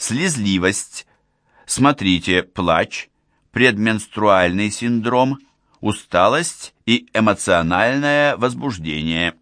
слезливость. Смотрите плач, предменструальный синдром, усталость и эмоциональное возбуждение.